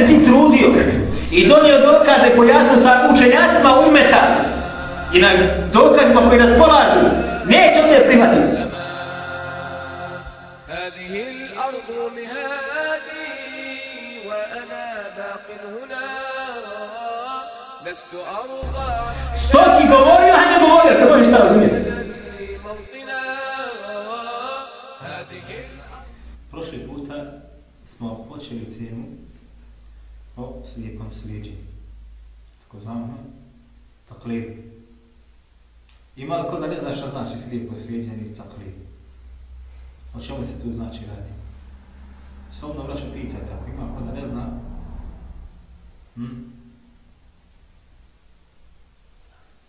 se ti trudio i donio dokaze, pojasnio sa učenjacima umeta i na dokazima koji raspolažu, neće on te prihvatiti. هذه الأرض مهادي وأنا باق هنا لست أرضى Stoki govorio, a ne govorio, te možeš šta razumjeti. Hm?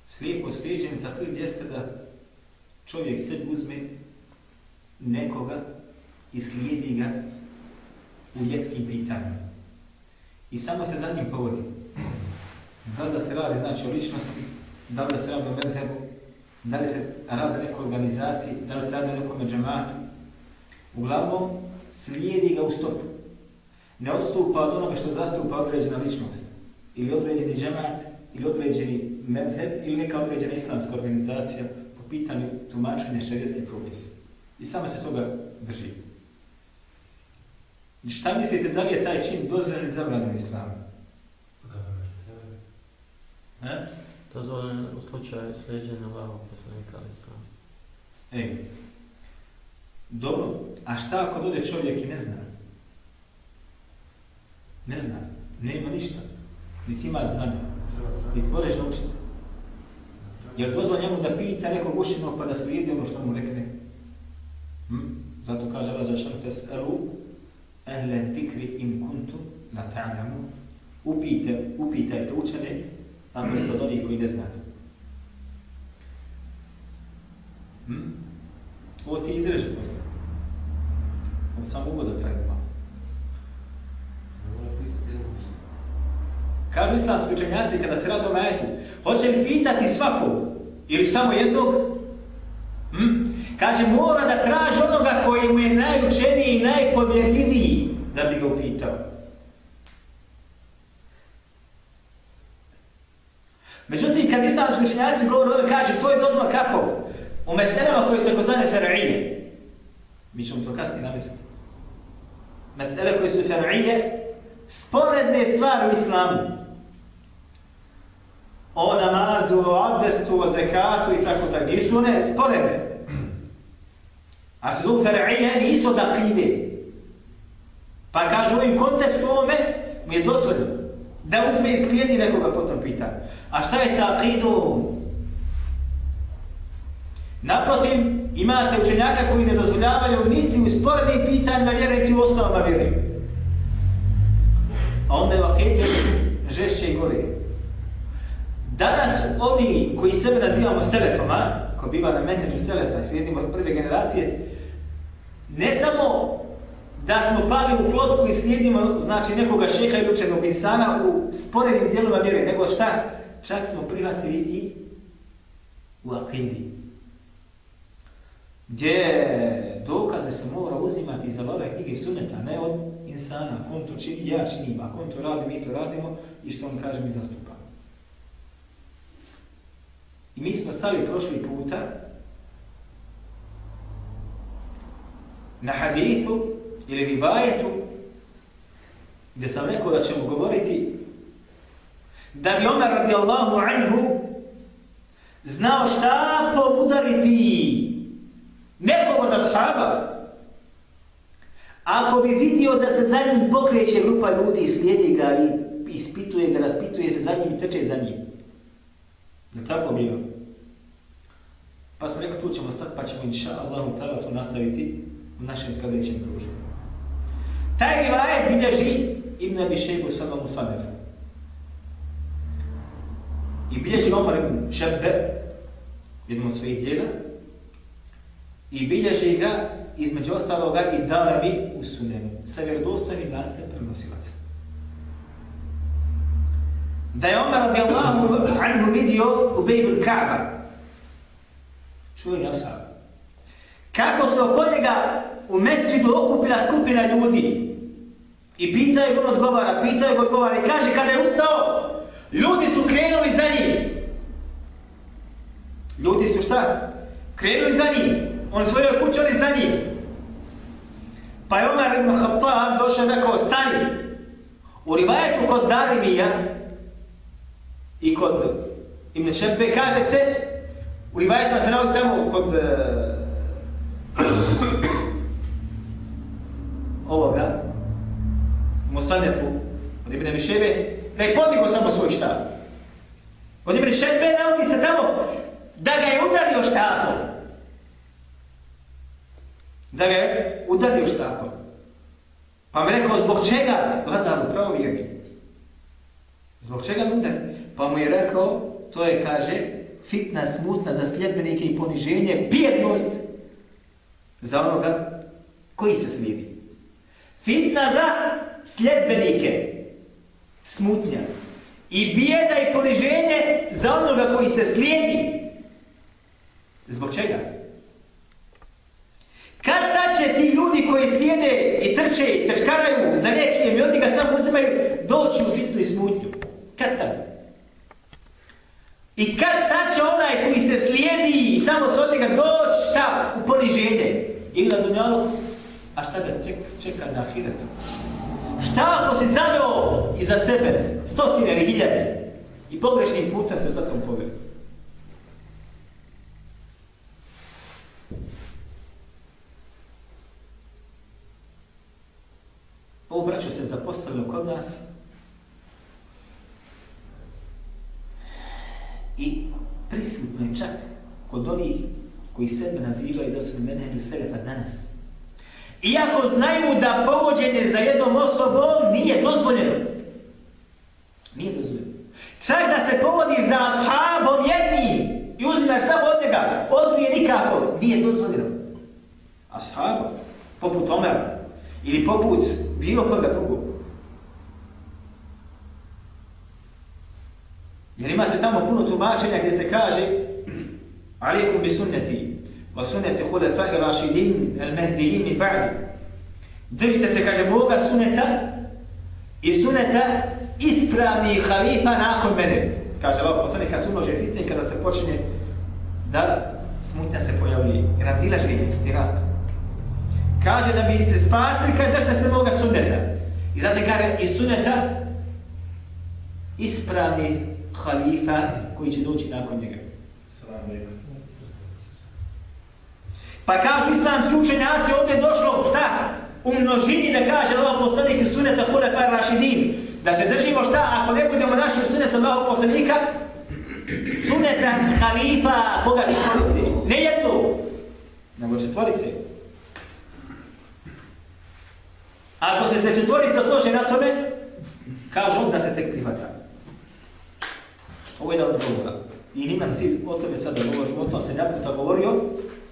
Slijepo slijedženje taklid jeste da čovjek sebi uzme nekoga i slijedi ga u vjetskim pitanjima. I samo se za njim povodi. Da li da se radi znači o ličnosti, da li da se radi o medhebu, da li se radi o nekoj organizaciji, da li se radi o nekom džematu. Uglavnom, slijedi ga u stopu. Ne odstupa od onoga što zastupa određena ličnost. Ili određeni džemat, ili određeni medheb, ili neka određena islamska organizacija po pitanju tumačenja šarijetskih propisa. I samo se toga drži. I šta mislite da li je taj čin dozvoljen ili zabranjen u islamu? Dozvoljeno u slučaju sljeđenja Allahov poslanika ali sam. Ej. Dobro, a šta ako dode čovjek i ne zna? Ne zna, nema ništa. Niti ima znanja. Niti moraš naučiti. Jer li njemu da pita nekog ušinog pa da slijedi ono što mu rekne? Hm? Zato kaže Allah Žešan Fes'elu ehlen tikri in kuntum la ta'lamu. Upite, upitajte učene, ako ste od onih koji ne znate. Hm? Ovo ti izreže posle. Ovo samo uvod od malo. Kažu islamski učenjaci kada se radi o majetu, hoće li pitati svakog ili samo jednog? Hm? Kaže, mora da traži onoga koji mu je najučeniji i najpovjerljiviji da bi ga upitao. Međutim, kad islamski učenjaci govore ove, kaže, to je dozva kako? U meselama koje su tako zvane fer'ije. Mi ćemo to kasnije navesti. Mesele koje su fer'ije, sporedne stvari u islamu. O namazu, o abdestu, o zekatu i tako tako. Nisu one sporene. A se zovu fer'ije, nisu od. Pa kažu u ovim kontekstu ovome, mi je dozvoljeno da uzme i slijedi nekoga potom pita. A šta je sa akidom? Naprotiv, imate učenjaka koji ne dozvoljavaju niti u sporednim pitanjima vjere, niti u osnovama vjere. A onda je u akidu žešće i gore. Danas oni koji sebe nazivamo selefama, ko biva na menedžu selefa i slijedimo prve generacije, ne samo da smo pali u klotku i slijedimo znači, nekoga šeha ili učenog insana u sporednim dijelima vjere, nego šta? Čak smo prihvatili i u akidi. Gdje dokaze se mora uzimati iz Allahove knjige i ne od insana. kom to čini, ja činim, a kom to radi, mi to radimo i što on kaže mi zastupamo. Mi smo stali prošli puta na hadithu ili rivajetu gdje sam rekao da ćemo govoriti da bi Omer radijallahu anhu znao šta pobudariti nekog od ashaba ako bi vidio da se za njim pokreće grupa ljudi i slijedi ga i ispituje ga, raspituje se za njim i teče za njim. Je tako bilo? Pa smo rekli, tu ćemo stati, pa ćemo inša Allahu ta'ala to nastaviti u našem sljedećem druženju. Taj rivajet bilježi Ibn Abi Šejbu Sama Musanefu. I bilježi Omar ibn Šebbe, jednom od svojih djela, i bilježi ga između ostaloga i Darami u Sunenu, sa vjerodostojnim lancem prenosilaca. Da je Omar radijallahu anhu vidio u Bejbul Ka'ba, čuveni ashab. kako se oko njega u mesčidu okupila skupina ljudi i pitaju ga odgovara, pitaju ga odgovara i kaže kada je ustao, ljudi su krenuli za njim. Ljudi su šta? Krenuli za njim. On svojoj kućali za njim. Pa je Omar ibn Khattab došao i rekao, stani. U rivajetu kod Darimija i kod Ibn Šebbe kaže se, u rivajetima se navodi tamo kod e, ovoga, Musanefu, od Ibn Mišebe, da je podigo samo svoj štab. Kod Ibn Mišebe navodi se tamo da ga je udario štabom. Da ga je udario štabom. Pa mi rekao, zbog čega vladaru pravovjerni? Zbog čega mi udari? Pa mu je rekao, to je, kaže, fitna, smutna za sljedbenike i poniženje, bijednost za onoga koji se slijedi. Fitna za sljedbenike, smutnja. I bijeda i poniženje za onoga koji se slijedi. Zbog čega? Kad da će ti ljudi koji slijede i trče i trčkaraju za nekim i oni ga samo uzimaju doći u fitnu i smutnju? Kad ta? I kad ta će onaj koji se slijedi i samo se od njega doći šta? U poniženje. Ili na dunjalu, a šta ga čeka, čeka na ahiretu? Šta ako si zaveo iza sebe stotine ili hiljade i pogrešnim putem se sa tom poveo? Ovo braćo se zapostavilo kod nas i prisutno je čak kod onih koji sebe nazivaju da su mene ili selefa danas. Iako znaju da povođenje za jednom osobom nije dozvoljeno. Nije dozvoljeno. Čak da se povodi za ashabom jednim i uzimaš samo od njega, odruje nikako, nije dozvoljeno. Ashabom, poput Omera, ili poput bilo koga drugog. Jer imate tamo puno tumačenja gdje se kaže Alikum bi sunneti wa sunneti hulefai rašidin al mehdijin min ba'di. Držite se, kaže, moga sunneta i suneta ispravni halifa nakon mene. Kaže Allah poslanik, kad se umnože fitne, kada se počne da smutnja se pojavlji, razilaže i. Kaže da bi se spasili, kaže držite se moga sunneta. I zato kaže i suneta ispravni halifa koji će doći nakon njega. Pa kažu islamski učenjaci, ovdje je došlo, šta? U množini da kaže Allah poslanik i suneta hulefa rašidin. Da se držimo šta? Ako ne budemo našli suneta Allah poslanika, suneta halifa, koga četvorice? Ne jednu, nego četvorice. Ako se se četvorica slože na tome, kažu da se tek prihvata. Ovo je jedan od govora. I nimam cilj o tome sada govorim, o tom se jedan puta govorio,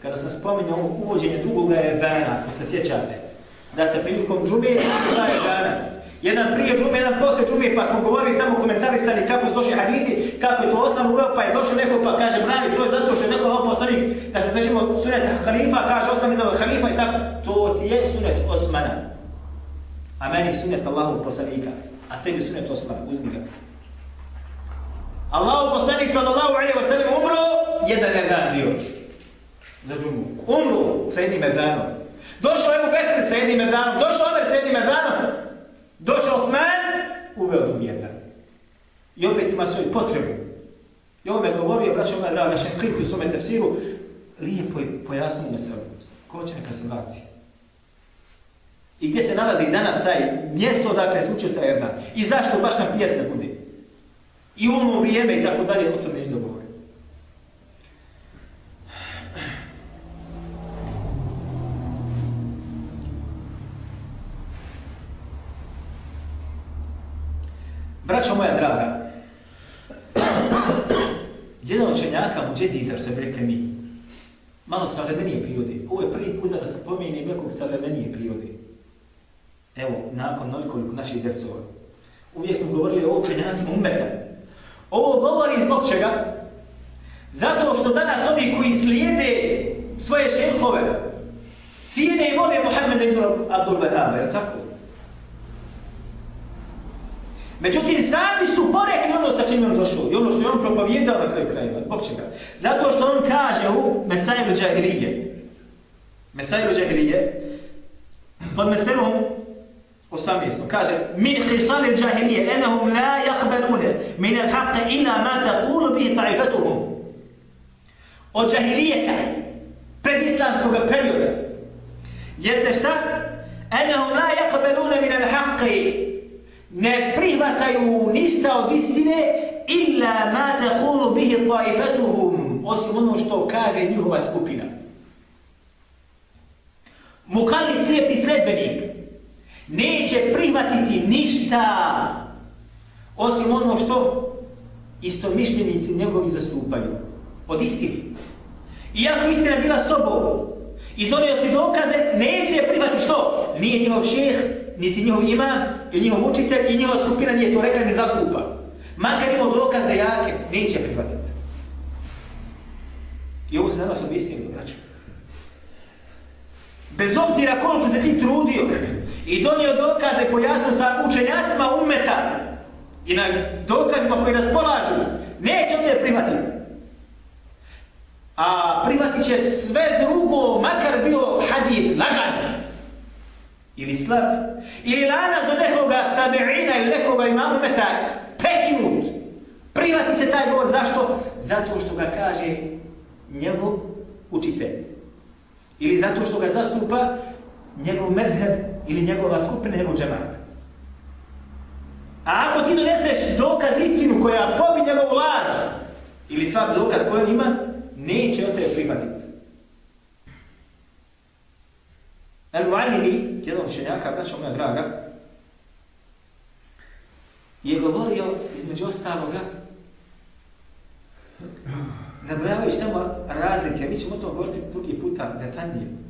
kada sam spominjao uvođenje drugog evana, ako se sjećate, da se prilikom džume dva evana. Jedan prije džume, jedan poslije džume, pa smo govorili tamo komentarisali kako su došli hadisi, kako je to osnovno uveo, pa je došao neko pa kaže, brani, to je zato što je neko ovo poslanik, da se držimo sunet halifa, kaže Osman idemo halifa i tako, to ti je sunet Osmana. A meni sunet Allahov poslanika, a tebi sunet Osmana, uzmi ga. Allahu poslanik sallallahu alejhi ve sellem umro jedan evan bio za džumu. Umro sa jednim evanom. Došao Ebu Bekr sa jednim evanom. Došao Omer sa jednim evanom. Došao Osman, uveo drugi evan. I opet ima svoju potrebu. I ovo me govorio, braćo moja draga, našem kritu u svome tefsiru, lijepo je pojasnio se. Ko će neka se vrati? I gdje se nalazi danas taj mjesto dakle se učio taj jedan? I zašto baš na pijac ne bude? i umu ono vrijeme i tako dalje, o tome neće dogovore. Braćo moja draga, jedan očenjaka mu džedida, što bi rekli mi, malo salemenije prirode. Ovo je prvi put da se pomeni nekog salemenije prirode. Evo, nakon nolikoliko naših dresova. Uvijek smo govorili o učenjacima umetanju. Ovo govori zbog čega? Zato što danas ovi koji slijede svoje šehove, cijene i vole Mohameda ibn Abdul Wahaba, je tako? Međutim, sami su porekli ono sa čim je on došao i ono što je on propovijedao na kraju krajeva. Zbog čega? Zato što on kaže u Mesajlu Džahirije. Mesajlu Džahirije, pod Meselom 18. kaže min hisal al-jahiliyya la yaqbaluna. Min al-haqq illa ma taqulu bihi ta'ifatuhum. Od džahilijeta predislamskog perioda jeste šta? Enahum la yaqbaluna min al-haqq. Ne prihvataju ništa od istine illa ma taqulu bihi ta'ifatuhum osim ono što kaže njihova skupina. Mukallid lijepi sledbenik neće prihvatiti ništa osim ono što istomišljenici njegovi zastupaju od istine. Iako istina bila s tobom i donio si dokaze, neće prihvatiti što? Nije njihov šeh, niti njihov imam, i njihov učitelj i njihova skupina nije to rekla ni zastupa. Makar imao dokaze jake, neće prihvatiti. I ovo se nadao sam istinu, braće. Bez obzira koliko se ti trudio i donio dokaze pojasno sa učenjacima umeta i na dokazima koji nas polažu, neće on prihvatiti. A prihvatit će sve drugo, makar bio hadith, lažan, ili slab, ili lana do nekoga tabi'ina ili nekoga imam umeta, prekinut. Prihvatit će taj govor, zašto? Zato što ga kaže njegov učitelj ili zato što ga zastupa njegov medheb ili njegova skupina, njegov džemat. A ako ti doneseš dokaz istinu koja pobi njegovu laž ili slab dokaz koji on ima, neće od tebe prihvatiti. El Muallimi, jedan učenjaka, braća moja draga, je govorio između ostaloga nabravajući tamo razlike, mi ćemo o tom govoriti drugi puta detaljnije.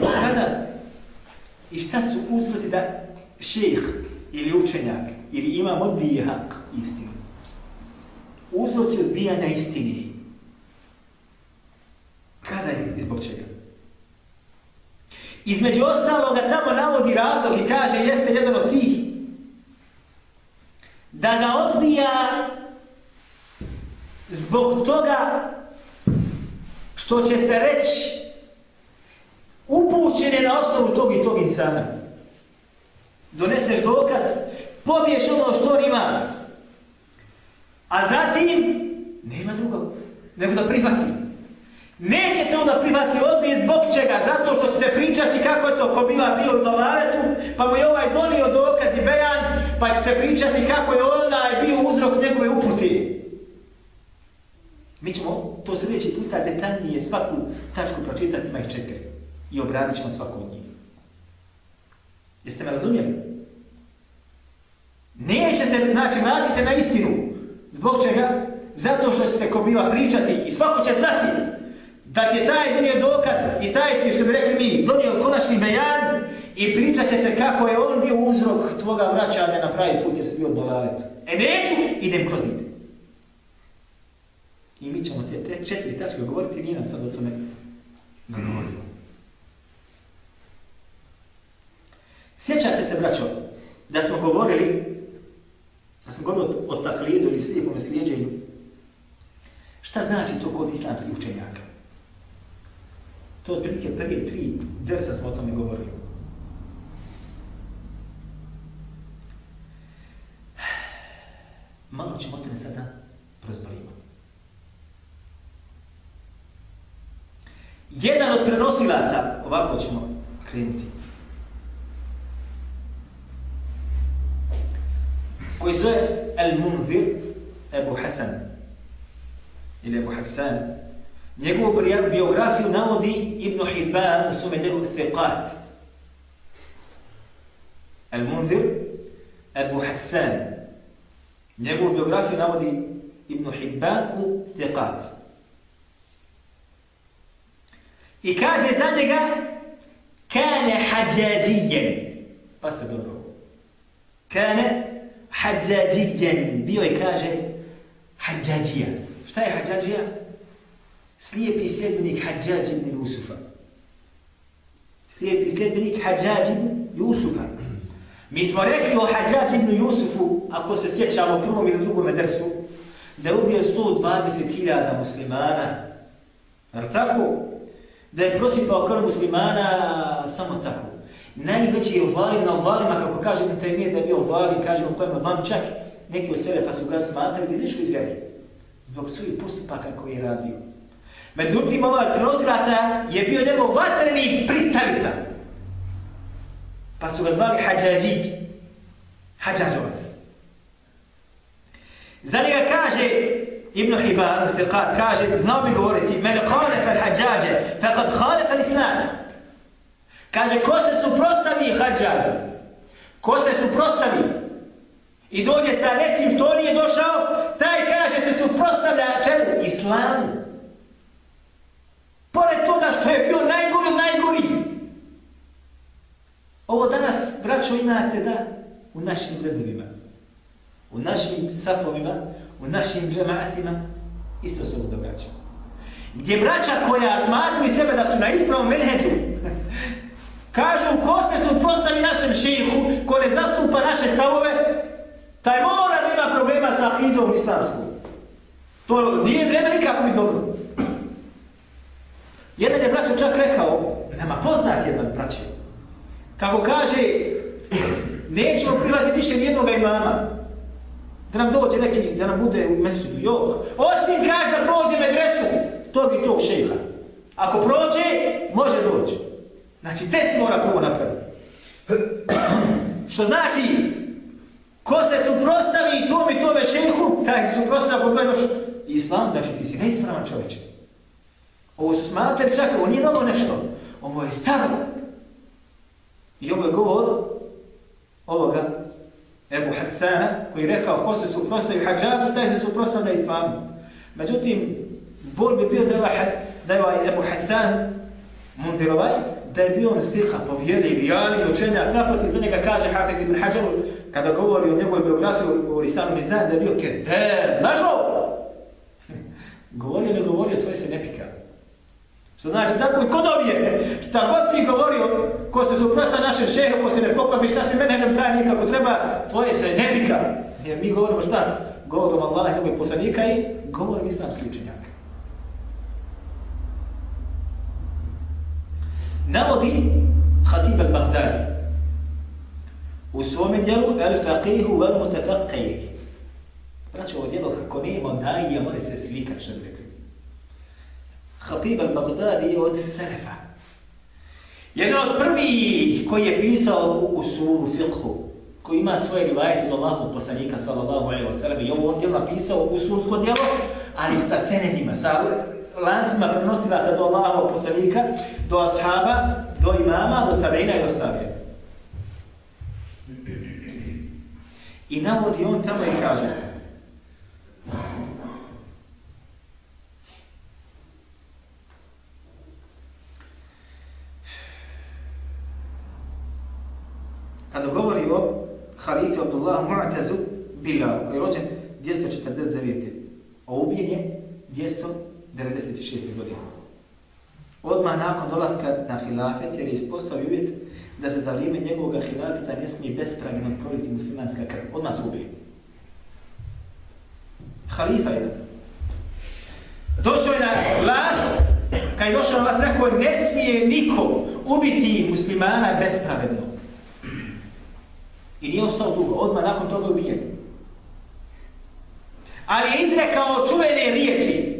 Kada i šta su uzroci da šeh ili učenjak ili imam odbije hak istinu? Uzroci odbijanja istine. Kada je i zbog čega? Između ostaloga tamo navodi razlog i kaže jeste jedan od tih da ga odbija zbog toga što će se reći upućene na osnovu tog i tog insana. Doneseš dokaz, pobiješ ono što on ima, a zatim nema drugog, nego da prihvati. Neće Nećete onda prihvati odbije zbog čega? Zato što će se pričati kako je to ko bila bio u Dolaretu, pa mu je ovaj donio dokaz i bejan, pa će se pričati kako je onaj bio uzrok njegove uputi. Mi ćemo to sljedeći puta detaljnije svaku tačku pročitati, ima ih četiri. I obradit ćemo svaku od njih. Jeste me razumijeli? Neće se, znači, vratite na istinu. Zbog čega? Zato što će se ko biva pričati i svako će znati da ti je taj donio dokaz i taj ti, što bi rekli mi, donio konačni bejan i pričat će se kako je on bio uzrok tvoga vraćanja na pravi put jer si bio dolalet. E neću, idem kroz ide. I mi ćemo te, te četiri tačke govoriti, nije nam sad o tome nagovorimo. Sjećate se, braćo, da smo govorili, da smo govorili o, o taklidu ili slijepom slijedženju, šta znači to kod islamskih učenjaka? To je otprilike prvi tri versa smo o tome govorili. Malo ćemo o tome sada prozborimo. Jedan od prenosilaca, ovako ćemo krenuti, كويسو المنذر أبو حسن. إلى أبو حسان. نيجو بيوغرافي نامودي ابن حبان سميت الثقات. المنذر أبو حسان. نيجو بيوغرافي نامودي ابن حبان ثقات إكاجي زندقة كان حجاجيا. بس تدره كان hađađijen. Bio je, kaže, hađađija. Šta je hađađija? Slijepi sljedbenik hađađi ibn Jusufa. Slijepi sljedbenik hađađi ibn Jusufa. Mi smo rekli o hađađi ibn Jusufu, ako se sjećamo prvom ili drugom medresu, da je ubio 120.000 muslimana. Je tako? Da je prosipao krv muslimana samo tako. Najveći je valim na valima, kako kaže mi taj nije da je bio uvalim, kažemo to je vam čak neki od Selefa su ga smatrali da izišli iz vjeri. Zbog svojih postupaka koji je radio. Međutim, ovaj prenosilaca je bio njegov vatreni pristalica. Pa su ga zvali Hadžađi. Hadžađovac. Za njega kaže Ibn Hibban, istiqat, kaže, znao bi govoriti, men khalefa al-hađađe, faqad khalefa al-islam. Kaže, ko se suprostavi hađađu? Ko se suprostavi? I dođe sa nečim što nije došao, taj kaže se suprostavlja čemu? Islamu. Pored toga što je bio najgori od najgori. Ovo danas, braćo, imate da u našim redovima u našim safovima, u našim džematima, isto se ovo događa. Gdje braća koja smatruju sebe da su na ispravom menheđu, kažu ko se suprostavi našem šehu, ko ne zastupa naše stavove, taj mora da ima problema sa ahidom islamskom. To nije vreme nikako mi dobro. Jedan je braćo čak rekao, nama poznat jedan braće, kako kaže, nećemo privati više nijednog imama, Da nam dođe neki, da nam bude u mesečidu, jok. Osim kaž da prođe medresu, to bi tog šeha. Ako prođe. Znači, test mora prvo napraviti. Što znači, ko se suprostavi tom i tome šehu, taj se suprostavi ako gledaš islam, znači ti si neispravan čovječ. Ovo su smatrali čak, ovo nije novo nešto. Ovo je staro. I ovo je govor ovoga Ebu Hassana, koji je rekao ko se suprostavi hađađu, taj se suprostavlja islamu. Međutim, bol bi bio da je ovaj, Ebu Hassan Mundirovaj, da je bio on fiha, povjerljiv, jali, učenjak, naproti za njega kaže Hafid ibn Hađaru, kada govori o njegovoj biografiji u Risanu Mizan, da je bio kedem, lažo! Govorio ne govorio, tvoje se ne pika. Što znači, tako i kod ovije, šta god ti govorio, ko se suprosta našem šehu, ko se ne poklapi, šta se menežem taj nikako treba, tvoje se ne pika. Jer mi govorimo šta? Govorom Allah njegove poslanika i govorom islamski učenjaka. Navodi Khatib al-Baghdadi u svome dijelu al-faqihu wal-mutafaqih. Braćo, ovo dijelo kako nema, daj, ja mora se slikat, što bi rekli. Khatib al-Baghdadi je od Selefa. Jedan od prvih koji je pisao u usulu fiqhu, koji ima svoje rivajete od Allahog poslanika sallallahu alaihi wa sallam i ovo on djelo napisao u usulsko djelo, ali sa senedima, sa lancima prenosilaca do Allahog poslanika, do ashaba, do imama, do tabina i do stavija. I navodi on tamo i kaže, kada govori o halifi Abdullah Mu'tazu Bilal, koji je rođen 249. A ubijen je 96. godine. Odmah nakon dolaska na hilafet, jer je ispostavio uvjet da se za vrijeme njegovog hilafeta ne smije bespravljeno proliti muslimanska krv. Odmah se ubili. Halifa je Došao je na vlast, kad je došao na vlast, rekao ne smije niko ubiti muslimana bespravedno. I nije ostao dugo, odmah nakon toga ubijen. Ali je izrekao čuvene riječi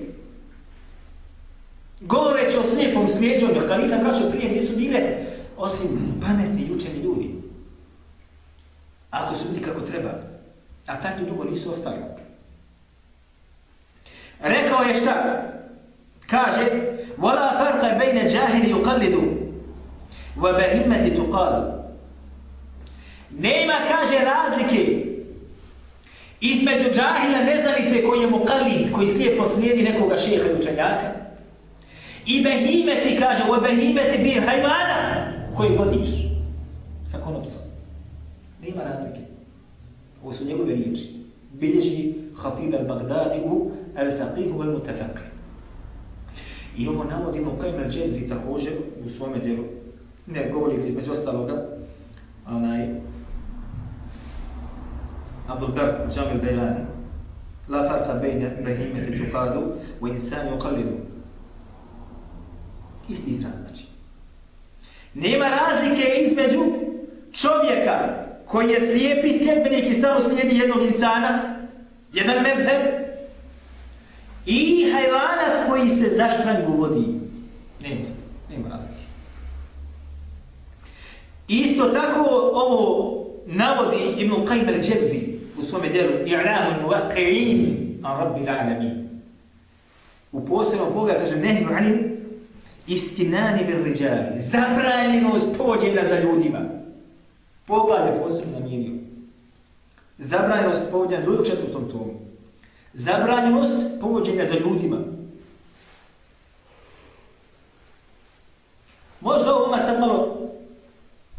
Govoreći o slijepom slijedžanju, kalifa braćo prije nisu bile osim pametni i učeni ljudi. Ako su bili kako treba. A tako dugo nisu ostali. Rekao je šta? Kaže, وَلَا فَرْقَ بَيْنَ جَاهِلِ يُقَلِّدُ وَبَهِمَةِ تُقَالُ Nema, kaže, razlike između džahila neznalice koji je muqallid, koji slijepo slijedi nekoga šeha i učenjaka, i behimeti, kaže, o behimeti bi hajvana koji vodiš sa konopcom. Nema razlike. Ovo su njegove riječi. Bilježi Hatib al-Baghdadi u al-Faqihu al-Mutafaqih. I ovo navodimo Qajm al-Dževzi također u svome djelu. Ne, govori ga između ostaloga, onaj, Abdul Bar, Džamil Bejani, La farka bejne behimeti tukadu, wa insani uqallidu. Isti izraz znači. Nema razlike između čovjeka koji je slijepi sljedbenik i samo slijedi jednog insana, jedan medheb, i hajvana koji se za štrangu vodi. Nema, nema razlike. Isto tako ovo navodi Ibn Qajm al-đevzi u svome djelu I'lamu al-Muwaqqi'in an Rabbi al-Alamin. U posebnom Boga kaže nehnu anil istinani bil riđali. Zabranjenost povođenja za ljudima. Poglade posebno namijenio. Zabranjenost povođenja za u četvrtom tomu. Zabranjenost povođenja za ljudima. Možda ovo sad malo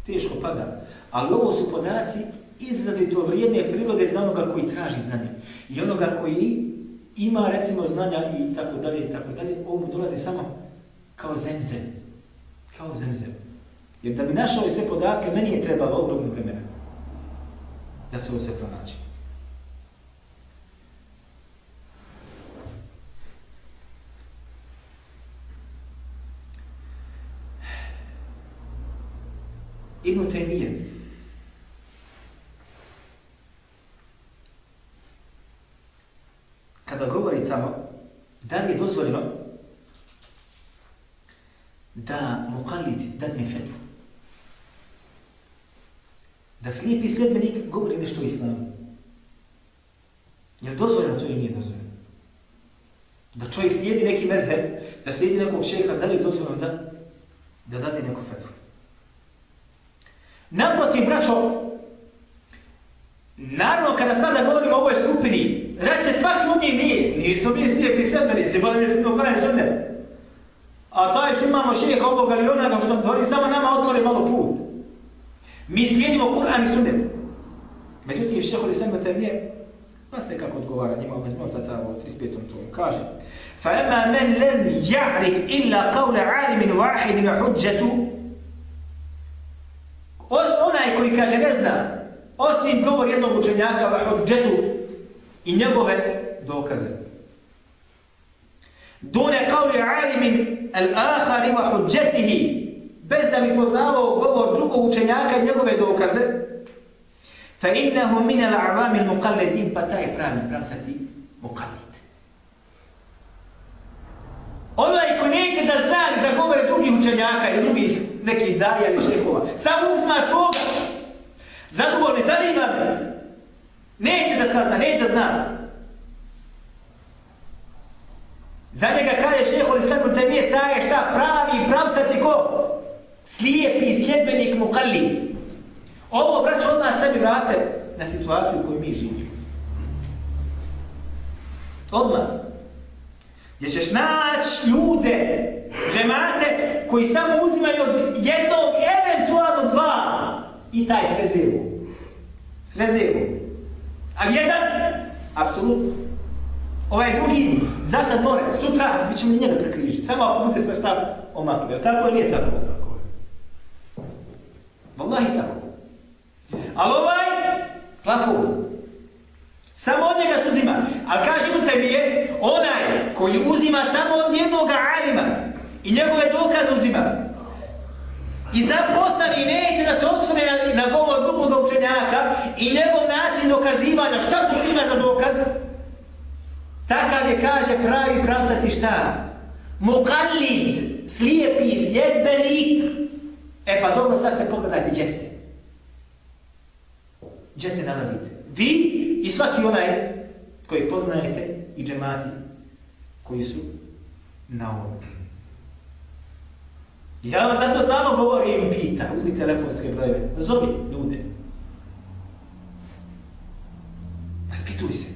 teško pada, ali ovo su podaci izrazito vrijedne prirode za onoga koji traži znanje. I onoga koji ima recimo znanja i tako dalje i tako dalje, ovo mu dolazi samo kao zemzem. Kao zemzem. Jer da bi našao ove sve podatke, meni je trebalo ogromno vremena da se ovo sve pronaći. Ibn Taymiyyah kada govori tamo da li je dozvoljeno da muqallid dadne fetvu. Da slijepi sljedbenik govori nešto o islamu. Je li dozvoljeno to ili nije dozvoljeno? Da čovjek slijedi neki medheb, da slijedi nekog šeha, da li je dozvoljeno da, da dade neku fetvu? Naprotiv, braćo, naravno kada sada govorimo o ovoj skupini, reće svaki od njih nije, nisu mi slijepi sljedbenici, bolje mi se to kraj sunne. A to je što imamo šeha ovoga ili onoga što nam dvori, samo nama otvori malo put. Mi slijedimo Kur'an i sunnet. Međutim, šeha ili sve me nije, pa ste kako odgovara njima, među moj fatavu, 35. tomu, kaže فَأَمَا مَنْ لَمْ يَعْرِفْ إِلَّا قَوْلَ عَالِمٍ وَاحِدٍ وَحُجَّةُ Onaj koji kaže ne zna, osim govor jednog učenjaka وَحُجَّةُ i njegove dokaze. Dune kauli alimin al-ahari wa hujjatihi bez da bi poznavao govor drugog učenjaka i njegove dokaze fa innahu min al-a'wam al-muqallidin pa taj pravi pravsati muqallid. Onaj ko neće da zna za govore drugih učenjaka i drugih nekih daja ili šehova, samo uzma svoga. Zadovoljni, zanima me. Neće da sazna, neće da zna. Za njega kaže šeho Islamu Temije, taj je šta pravi i pravcati ko? Slijepi sljedbenik mukalli. Ovo, brać, od nas sebi vrate na situaciju u kojoj mi živimo. Odmah. Gdje ćeš naći ljude, žemate, koji samo uzimaju od jednog, eventualno dva, i taj srezevu. Srezevu. A jedan, apsolutno. Ovaj drugi, za sad more, sutra, mi ćemo njega prekrižiti. Samo ako bude sve šta omakli. Tako ili nije tako? Wallahi tako. Ali ovaj, plafon, samo od njega se uzima. Ali kaže mu tebi je, onaj koji uzima samo od jednog alima i njegove dokaze uzima. I zapostavi neće da se osvore na, na govor drugog učenjaka i njegov način dokazivanja, šta tu ima za dokaz? Takav je, kaže, pravi pravcati šta? Mukallid, slijepi, sljedbenik. E pa dobro, sad se pogledajte gdje ste. Gdje se nalazite? Vi i svaki onaj koji poznajete i džemati koji su na ovom. Ja vam zato znamo govorim, pita, uzmi telefonske brojeve, zovi ljude. Raspituj se.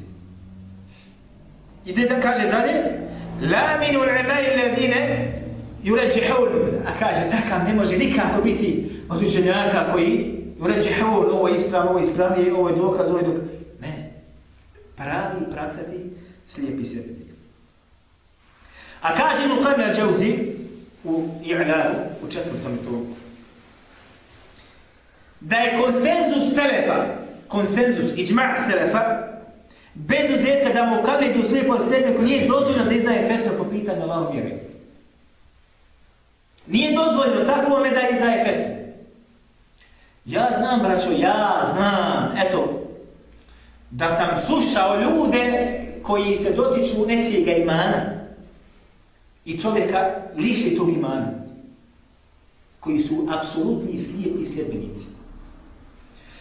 Ide da kaže dalje, La minu l'ema illa yuređihun. A kaže, takav ne može nikako biti od učenjaka koji yuređihun, ovo je ispravno, ovo je ispravnije, ovo je dokaz, ovo je dokaz. Ne, pravi, pravcati, slijepi sljedbenik. A kaže mu Qamil al-Jawzi u I'laru, u četvrtom tomu, da je konsenzus Selefa, konsenzus, iđma' Selefa, bez uzetka da mu kalidu slijepo sljedbeniku nije dozvoljno da izdaje fetva po pitanju Allahom vjeru. Nije dozvoljeno tako vam da izdaje fetvu. Ja znam, braćo, ja znam, eto, da sam slušao ljude koji se dotiču nečijega imana i čovjeka liši tog imana, koji su apsolutni slijepi sljedbenici.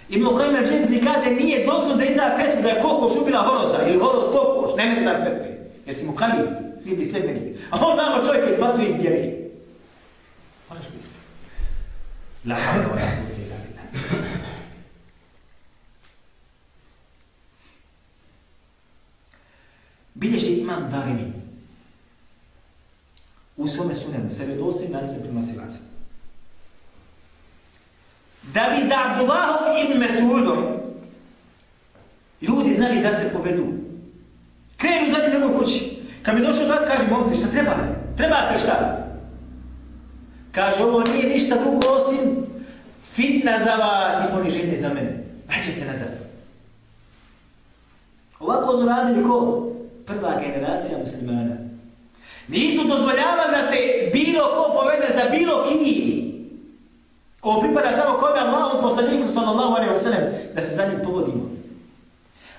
Ibn Qayyim al-Jawzi kaže nije dozvoljeno da izda fetvu da je kokoš ubila horoza ili horoz kokoš, ne mene da fetve. Jer si mu kali, slijepi sljedbenik. A on nama čovjeka izbacuje iz vjere. Moraš misliti. La havla wa la kuvvete ila billah. Bilježi imam Darimi u svome sunenu, sebe dostojim da se prinosilaca. Da bi za Abdullahom ibn Mesudom ljudi znali da se povedu. Krenu za njim kući. Kad mi došao brat, kaže, momci, šta trebate? Trebate šta? Kaže, ovo nije ništa drugo osim fitna za vas i poniženje za mene. Vraćaj se nazad. Ovako su radili ko? Prva generacija muslimana. Nisu dozvoljavali da se bilo ko povede za bilo kiji. Ovo pripada samo kome Allahom poslaniku sallallahu alaihi wa sallam da se za njim povodimo.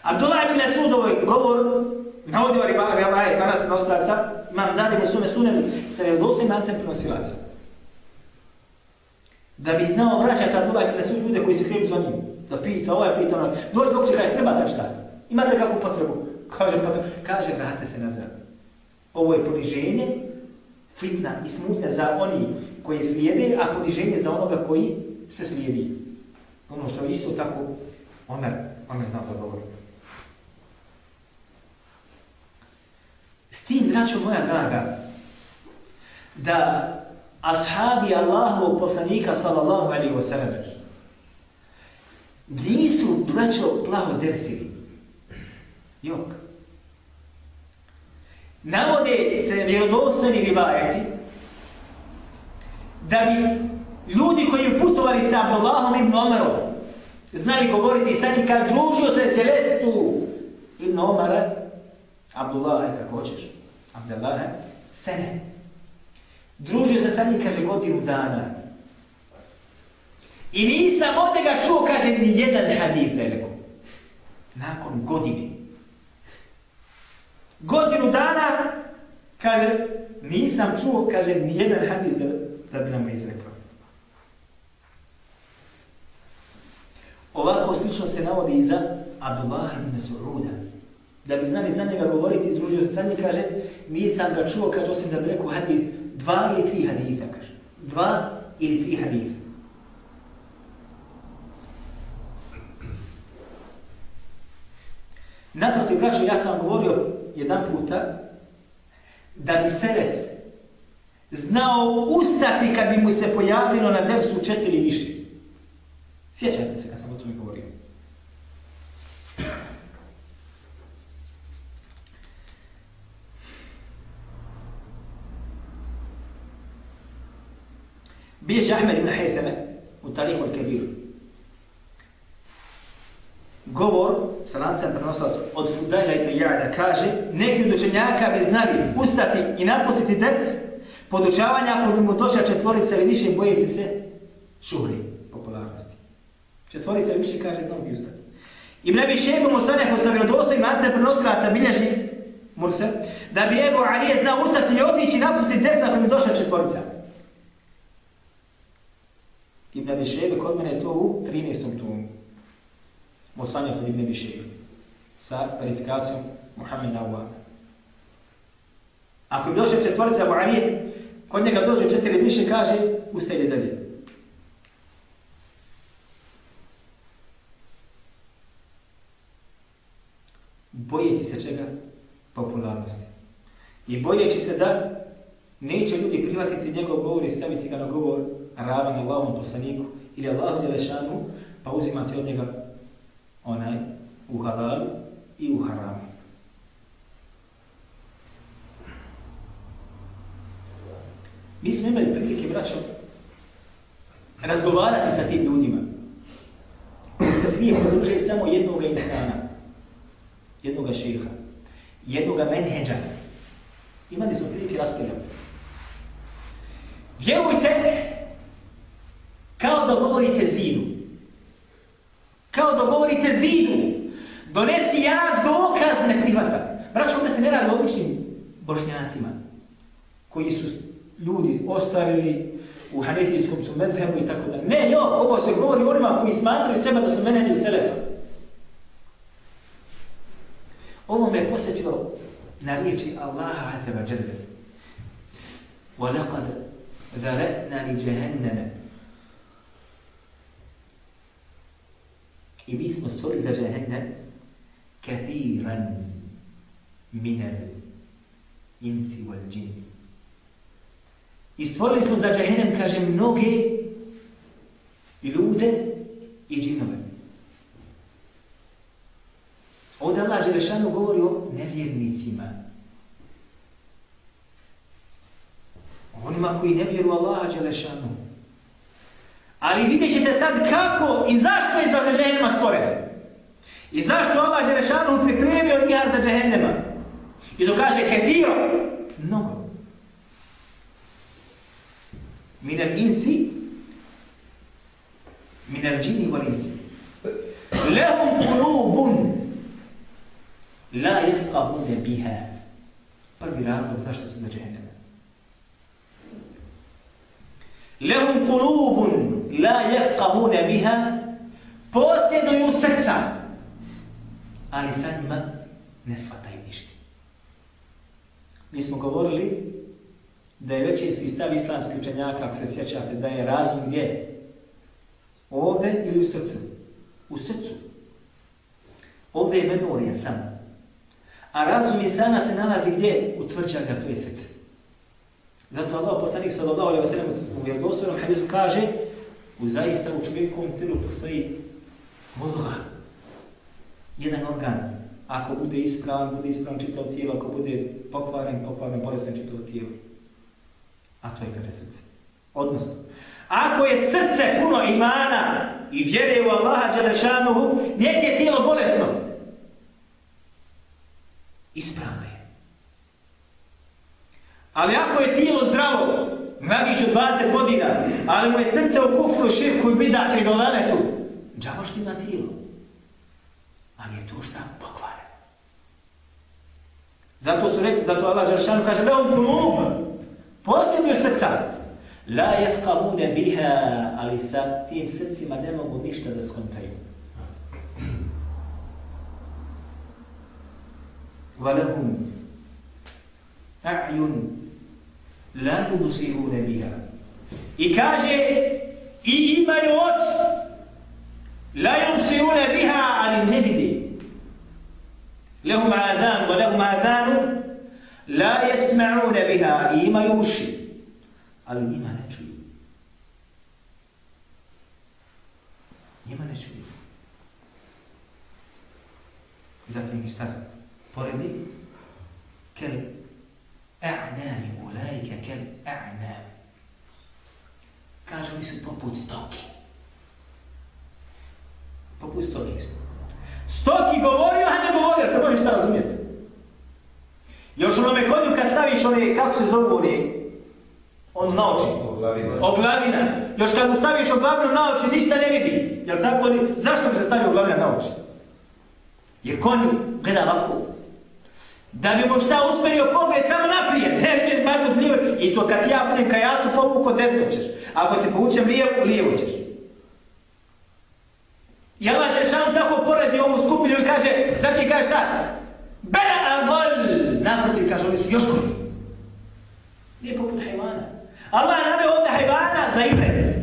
Abdullah ibn Nesud ovaj govor navodio ribajet danas prenosilaca, imam dalje mu sume sunenu sa vjerodostojnim lancem prenosilaca. Da bi znao vraćati Abdullah ibn Mesud ljude koji se krijepu za njim. Da pita, ovaj pita, ono, dođe zbog čega je, trebate šta? Imate kakvu potrebu? Kaže, pa potrebu. kaže, vrate se nazad. Ovo je poniženje, fitna i smutnja za oni koji slijede, a poniženje za onoga koji se slijedi. Ono što je isto tako, Omer, Omer zna da govori. S tim, braćo moja draga, da ashabi Allahovog poslanika, sallallahu alaihi wa sallam, nisu, braćo, plaho dersili. Jok. Navode se vjerodostojni rivajeti da bi ljudi koji putovali sa Abdullahom ibn Omerom znali govoriti sa njim kad družio se tjelestu ibn Omara, Abdullah, kako hoćeš, Abdullah, sene. Družio se sa njim, kaže, godinu dana. I nisam od njega čuo, kaže, ni jedan hadith veliko. Nakon godine. Godinu dana, kaže, nisam čuo, kaže, ni jedan hadis da, da bi nam izrekao. Ovako slično se navodi i za Abdullah ibn Su'uda. Da bi znali za njega govoriti, družio se sa njim, kaže, nisam ga čuo, kaže, osim da bi rekao hadith, dva ili tri haditha, kaže. Dva ili tri haditha. Naprotiv, braćo, ja sam govorio jedan puta da bi Selef znao ustati kad bi mu se pojavilo na dersu četiri više. Sjećate se kad sam o tome govorio. Bijeće Ahmed ibn Haythame u Tarihu al-Kabiru. Govor, sa lancem od Fudajla ibn Jada, kaže neki od učenjaka bi znali ustati i napustiti ders podučavanja ako bi mu došla četvorica ili više bojice se šuhri, popularnosti. Četvorica ili više kaže znao bi ustati. I ne bi šebu Musanefu sa vjerodostojim lancem prenosilaca bilježi Mursa da bi Ebu Alije znao ustati i otići i napustiti ders ako bi došla četvorica. Ibn Abi Shebe, kod mene je to u 13. tomu. Mosanja kod Ibn Abi Shebe. Sa kvalifikacijom Muhammeda Awad. Ako bi došla četvorica Abu Anije, kod njega dođe četiri više, kaže, ustajde dalje. Bojeći se čega? popularnosti. I bojeći se da neće ljudi prihvatiti njegov govor i staviti ga na govor ravan Allahom poslaniku ili Allahu Đelešanu, pa uzimati od njega onaj u halalu i u haramu. Mi smo imali prilike, braćo, razgovarati sa tim ljudima koji se smije podruže samo jednog insana, jednog šeha, jednog menheđa. Imali su prilike raspravljati. Vjerujte, kao da govorite zidu. Kao da govorite zidu. Donesi jak dokaz ne prihvata. Braćo, onda se ne radi o običnim bošnjacima koji su ljudi ostarili u hanefijskom su medhebu i tako da. Ne, jo, ovo se govori onima koji smatraju sebe da su menedži selepa. Ovo me posjetilo na riječi Allaha Azza wa Jalla. وَلَقَدْ ذَرَأْنَا لِجَهَنَّمَ I mi smo stvorili za džahennem kathiran minal insi wal džini. I stvorili smo za džahenem, kaže, mnoge ljude i džinove. Ovdje Allah Želešanu govori o nevjernicima. Onima koji ne vjeru Allaha Želešanu. Ali vidjet ćete sad kako i zašto je za džahenema stvoren. I zašto Allah Đelešanu pripremio nihar za džehennema. I to kaže kefiro. Mnogo. Min al insi min al džini wal insi. Lehum kulubun la jefqahune biha. Prvi razlog zašto su za džehennema. Lehum kulubun la jefqahune biha. Srca, ali sa njima ne shvataju ništa. Mi smo govorili da je većinski stav islamski učenjaka, ako se sjećate, da je razum gdje? Ovde ili u srcu? U srcu. Ovde je memorija samo. A razum insana se nalazi gdje? U tvrđaga, to je srce. Zato Allah poslanik sallallahu alaihi wa sallam u vjerodostojnom hadisu kaže u zaista u čovjekovom tijelu postoji mozga. Jedan organ. Ako bude ispravan, bude ispravan čitav tijelo. Ako bude pokvaren, pokvaren, bolestan čitav tijelo. A to je kada srce. Odnosno, ako je srce puno imana i vjere u Allaha Đelešanuhu, nijek je tijelo bolesno. Ispravno je. Ali ako je tijelo zdravo, mladić od 20 godina, ali mu je srce u kufru, širku i bidatu i dolanetu, džaboš ti na tijelo. Ali je to šta? Pokvare. Zato su rekli, zato Allah Đeršanu kaže, leom kulub, posljednju srca, la jefkavune biha, ali sa tim srcima ne mogu ništa da skontaju. Valehum a'yun la yubsirune biha. I kaže, i imaju oči, la yubsirune biha, ali ne vidi. Lehum adhan, wa lehum adhanu, la jesma'une biha, i imaju uši, ali njima ne čuju. Njima ne čuju. Zatim šta poredi? Kel a'nami, ulajke kel a'nami. Kaže, oni su poput stoki. Poput stoki su. Stoki govorio, a ne govorio, to možeš šta razumijeti. Još onome konju kad staviš one, kako se zovu one, on na oči. Oglavina. Oglavina. Još kad mu staviš oglavinu na oči, ništa ne vidi. Jel tako oni, zašto bi se stavio oglavina na oči? Jer konj gleda ovako. Da bi mu šta usmerio pogled samo naprijed. Ne smiješ maknut lijevo. I to kad ja budem kaj ja su povuko, desno ćeš. Ako ti povučem lijevo, lijevo ćeš. I Allah Žešan tako poredi ovu skupinu i kaže, zar ti kaže šta? Bela avol! Naprotiv kaže, oni su još gori. Nije poput hajvana. Allah je nabio ovdje hajvana za ibret.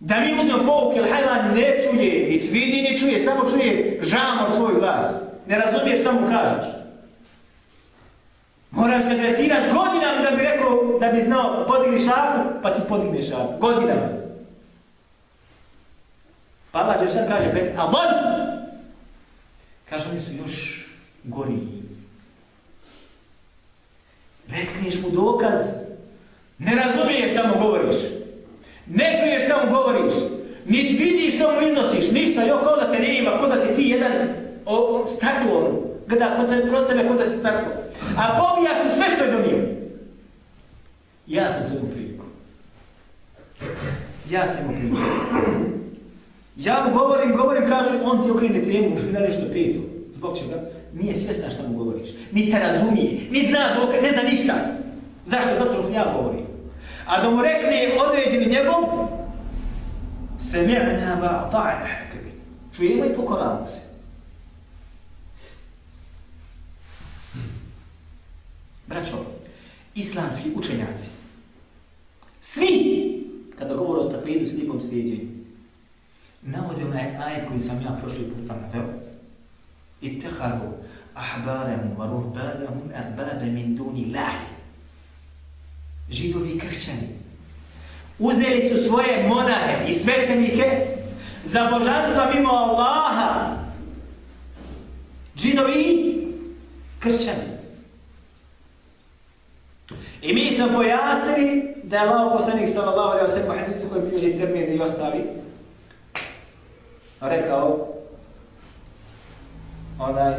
Da mi uzmemo povuk, jer hajvan ne čuje, niti vidi, ni čuje, samo čuje žamor svoj glas. Ne razumije šta mu kažeš. Moraš ga dresirat godinama da bi rekao, da bi znao, podigni šapu, pa ti podigne šapu. Godinama. Pa Allah Đešan kaže, ben, a! Kaže, oni su još gori. Rekneš mu dokaz, ne razumiješ šta mu govoriš. Ne čuješ šta mu govoriš. Niti vidiš što mu iznosiš. Ništa, jo, kao da te ne ima, kao da si ti jedan o, o, staklo. Gleda, kod te kroz tebe, kao da si staklo. A pobijaš mu sve što je donio. Ja sam to imao priliku. Ja sam imao priliku. Ja mu govorim, govorim, kažem, on ti okrene temu, na nešto peto. Zbog čega? Nije svjestan šta mu govoriš. Ni te razumije, ni zna dok, ne zna ništa. Zašto? Zato što ja govorim. A da mu rekne određeni njegov, se mi'na va ta'ana hakabi. Čujemo i pokoravamo se. Braćo, islamski učenjaci, svi, kada govore o tapedu s lipom slijedjenju, navode onaj ajet koji sam ja prošli puta naveo. teharu ahbarahum wa ruhbanahum arbabe min duni lahi. Židovi i kršćani uzeli su svoje monahe i svećenike za božanstva mimo Allaha. Židovi i kršćani. I mi smo pojasnili da je Allah poslanik sallallahu alaihi wa sallam hadithu koji bilježi termin i ostali rekao onaj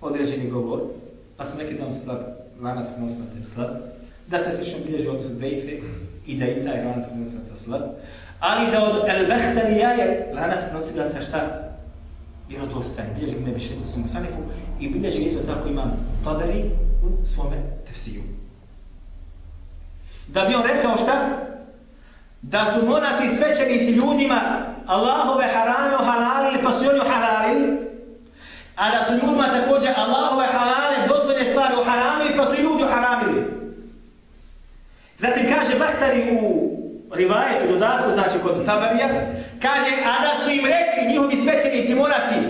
određeni govor, pa smo neki dan slab, lanac prenosnaca je slab, da se slično bilježi od Dvejfe i da i taj lanac prenosnaca slab, ali da od El Behtarija je lanac prenosnaca šta? Vjerodostajni, bilježi ne biše u svom sanifu i bilježi isto tako imam Taberi u svome tefsiju. Da bi on rekao šta? Da su monasi svećenici ljudima Allahove harame uhalalili pa su oni uhalalili, a da su ljudima također Allahove halale dozvoljne stvari haramili pa su i ljudi haramili. Zatim kaže Bahtari u rivajetu dodatku, znači kod Tabarija, kaže, a da su im rekli njihovi svećenici monasi,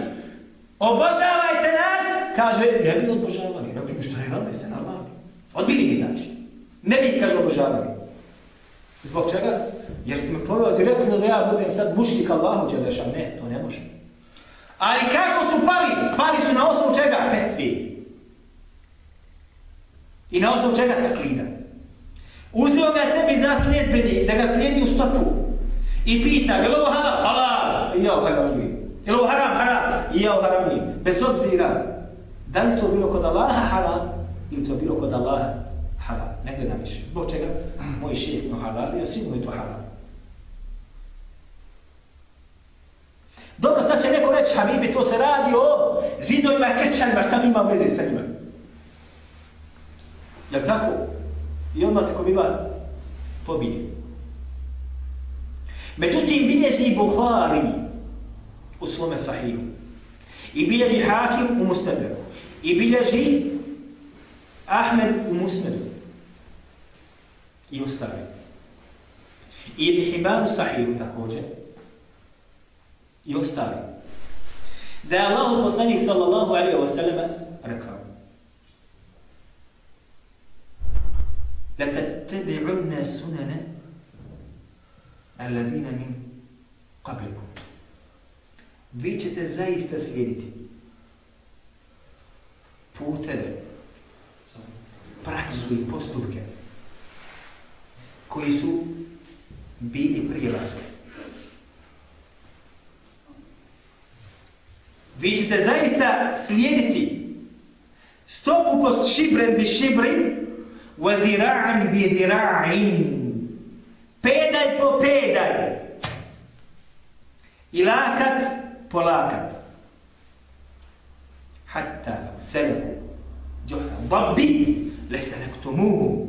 obožavajte nas, kaže, ne bi obožavali, rekli mi što je velmi, ste normalni. Odbili mi znači. Ne bi, kaže, obožavali. Zbog čega? Jer si me provao direktno da ja budem sad mušnik Allahu Đelešan. Ne, to ne može. Ali kako su pali? Pali su na osnovu čega? Petvi. I na osnovu čega? Taklida. Uzio ga sebi za sljedbeni, da ga slijedi u stopu. I pita, je ovo halal? Halal. I ja halal mi. Je ovo haram? Haram. I ja haram mi. Bez obzira, da li to bilo kod Allaha halal ili to bilo kod Allaha halal. Ne gledam više. Zbog čega? Moj šeheh mu halal i sigurno je to halal. Dobro, sad će neko reći, Habibi, to se radi o židovima kršćanima, šta mi ima veze sa njima? Jel tako? I odmah tako biva pobije. Međutim, bilježi Buhari u svome sahiju. I bilježi Hakim u Mustaderu. I bilježi Ahmed u Musnedu. I ostali. I Ibn Hibban u sahiju također i ostavi. Da je Allah poslanik sallallahu alaihi wa sallam rekao La tattabi'unna sunana مِنْ min qablikum. Vi ćete zaista slijediti puteve, praksu i postupke koji su bili prije vas. Vi ćete zaista slijediti stopu post šibren bi šibrin wa zira'an bi zira'in. pedalj po pedalj I lakat po lakat. Hatta seleku džohra dabbi leselektumuhu.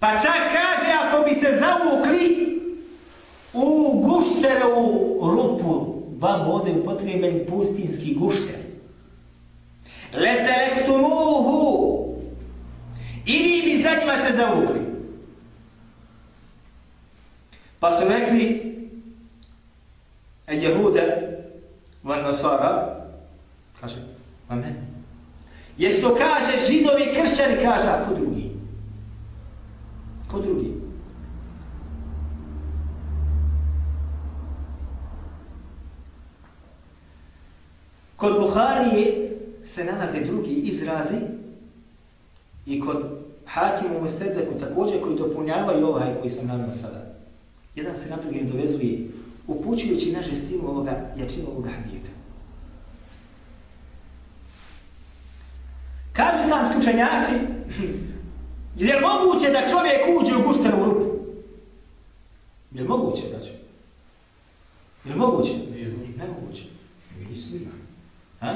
Pa čak kaže ako bi se zavukli u gušterovu rupu vam ovdje upotreben pustinski gušter. Leselektumuhu. I vi bi za njima se zavukli. Pa su rekli e Jehude van Nasara, kaže, amen. Jesto kaže židovi kršćani, kaže, ako drugi? Ko drugi? Kod Buharije se nalaze drugi izrazi i kod Hakimu u Stedleku također koji dopunjavaju ovaj koji sam navio sada. Jedan se na drugi dovezuje upućujući na žestinu ovoga, jačinu ovoga hadijeta. Kažu sam slučenjaci, je li moguće da čovjek uđe u guštenu rupu? Je li moguće, braću? Je li moguće? Nije. Ha?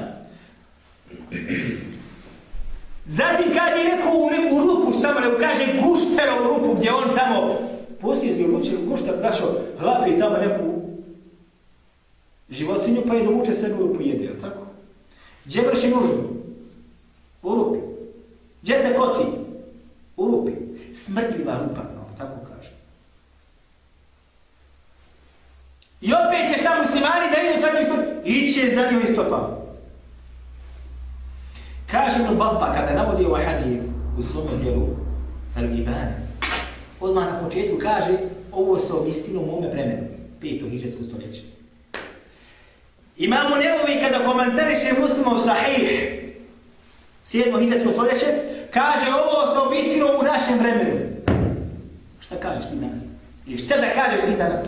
Zatim kad je neko u, ne- u rupu, samo ne kaže gušterovu rupu gdje on tamo postoji gdje uče gušter, braćo, hlapi tamo neku životinju pa je dovuče sebe u rupu jede, tako? Gdje vrši nužnu? U rupi. Gdje se koti? U rupi. Smrtljiva rupa, no, tako kaže. I opet će šta muslimani da idu sa njim stopama? Iće za njim stopama. Kaže Ibn Batta kada navodi ovaj hadif u svome dijelu Al-Ibane, odmah na početku kaže ovo se istinu u mome vremenu, peto hiđetsko stoljeće. Imamo Nevovi kada komentariše muslimov sahih, sedmo hiđetsko stoljeće, kaže ovo se istinu u našem vremenu. Šta kažeš ti danas? I šta da kažeš ti danas?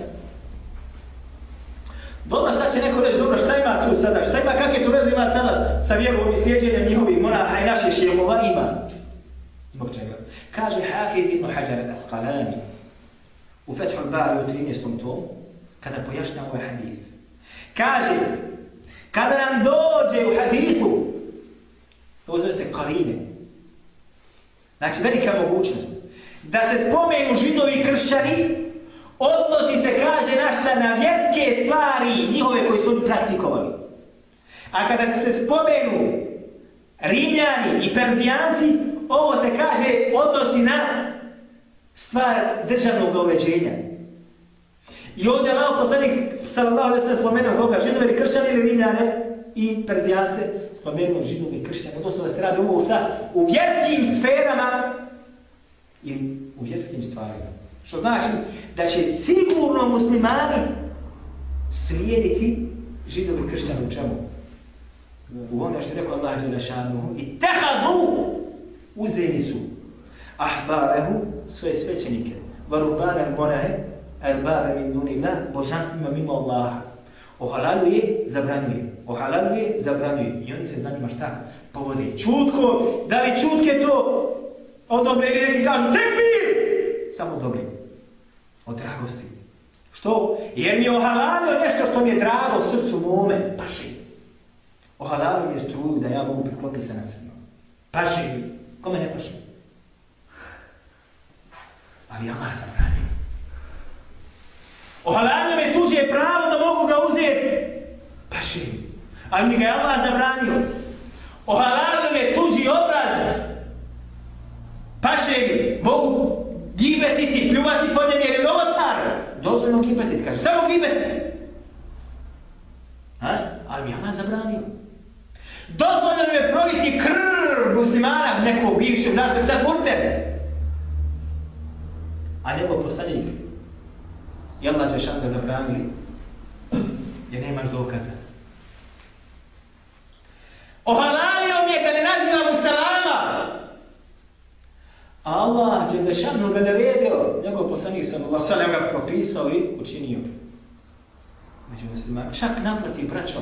Dobro, sad će neko reći, dobro, šta ima tu sada? Šta ima, kakve tu veze ima sada sa vjerom i slijedjenjem njihovih monaha i naših šehova? Ima. Zbog čega? Kaže Hafid ibn Hajar al-Asqalani u Fethul Bari u 13. tomu, kada pojašnja ovaj hadith. Kaže, kada nam dođe u hadithu, to zove se karine, znači velika mogućnost, da se spomenu židovi i kršćani, odnosi se, kaže našta, na vjerske stvari njihove koji su oni praktikovali. A kada se spomenu Rimljani i Perzijanci, ovo se kaže odnosi na stvar državnog uređenja. I ovdje je lao poslanik, sallallahu alaihi sallam, spomenuo koga, židove ili kršćani ili Rimljane i Perzijance, spomenuo židove i kršćane, odnosno da se radi ovo šta? U vjerskim sferama ili u vjerskim stvarima. Što znači da će sigurno muslimani slijediti židovi kršćani u čemu? U ono što je rekao Allah Đelešanu i tehadu uzeli su ahbarehu svoje svećenike. Varubane monahe erbabe min dunillah božanstvima mimo Allaha. Ohalaluje, zabranjuje. Ohalaluje, zabranjuje. I oni se zanima šta? Povode čutko. Da li čutke to? Odobre ili neki kažu tekbir! Samo dobri. Od dragosti. Što? Jer mi je ohalalio nešto što mi je drago srcu mome. Paši. Ohalalio mi je struju da ja mogu priklopiti se na crno. Paši mi. Kome ne paši? Ali Allah zabranio. Ohalalio mi je tuđe pravo da mogu ga uzeti. Paši mi. Ali mi ga je Allah zabranio. Ohalalio mi je tuđi obraz. Paši mi. Mogu gibetiti, pljuvati po njem jer je novotar. Dozvoljno gibetiti, kaže, samo gibeti. Ha? Ali mi je Allah zabranio. Dozvoljeno je proliti krv muslimana nekog bivše zašto za kurte. A njegov poslanik, i Allah Đešan ga zabranili, jer nemaš dokaza. Ohalalio mi je da ne nazivam u salama, Allah Đelešanu ga naredio, njegov poslanik sam Allah sallam ga propisao i učinio. Među muslimama. Čak naproti braćo.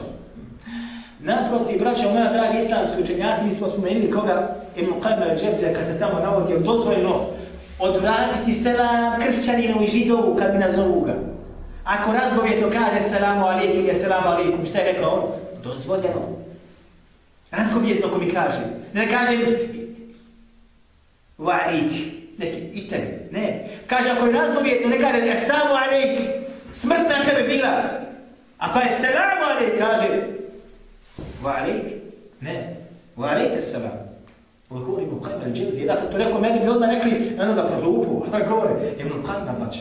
Naproti braćo, moja dragi islamski učenjaci, mi smo spomenuli koga Ibn Qajma al-Džebzija kad se tamo navodio dozvoljno odvratiti selam kršćaninu i židovu kad mi nazovu ga. Ako razgovjetno kaže selamu alaikum je selamu alaikum, šta je rekao on? Dozvoljeno. Razgovjetno ko mi kaže. Ne kažem wa alaik. Neki, i tebi. Ne. Kaže, ako je razgovjetno, ne kaže, esamu alejk, Smrt na tebe bila. Ako je selamu alejk, kaže, wa alejk, Ne. Wa alejk selam. Ovo govori Ibn Qajma al-Dževzi. Da sam to rekao, meni bi odmah rekli, eno ga prolupu. Ovo govori, Ibn Qajma plaće.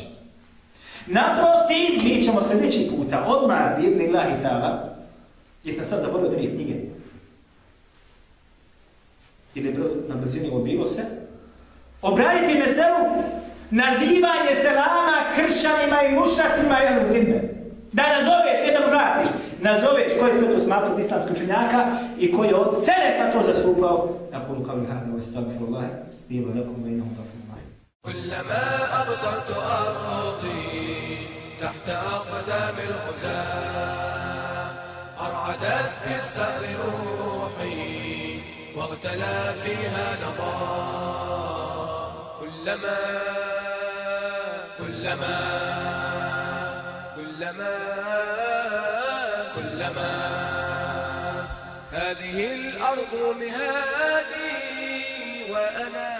Naprotiv, mi ćemo sljedeći puta, odmah, bidni Allahi ta'ala, jer sam sad zaboravio dvije knjige. ili brzo- na brzini ovo bilo obraditi meselu nazivanje selama kršćanima i mušnacima i ono zimbe. Da nazoveš, ne da mu vratiš, nazoveš koji se to smatru od islamskog učenjaka i koji je od seleka to zastupao. Na kulu kao lihada, ovo je stavifullah, bilo nekom vejnom gafullah. كلما أبصرت أرضي تحت أقدام الغزاة أرعدت بالثأر روحي واغتلى فيها نضاء كلما كلما كلما كلما. هذه الأرض مهادي وأنا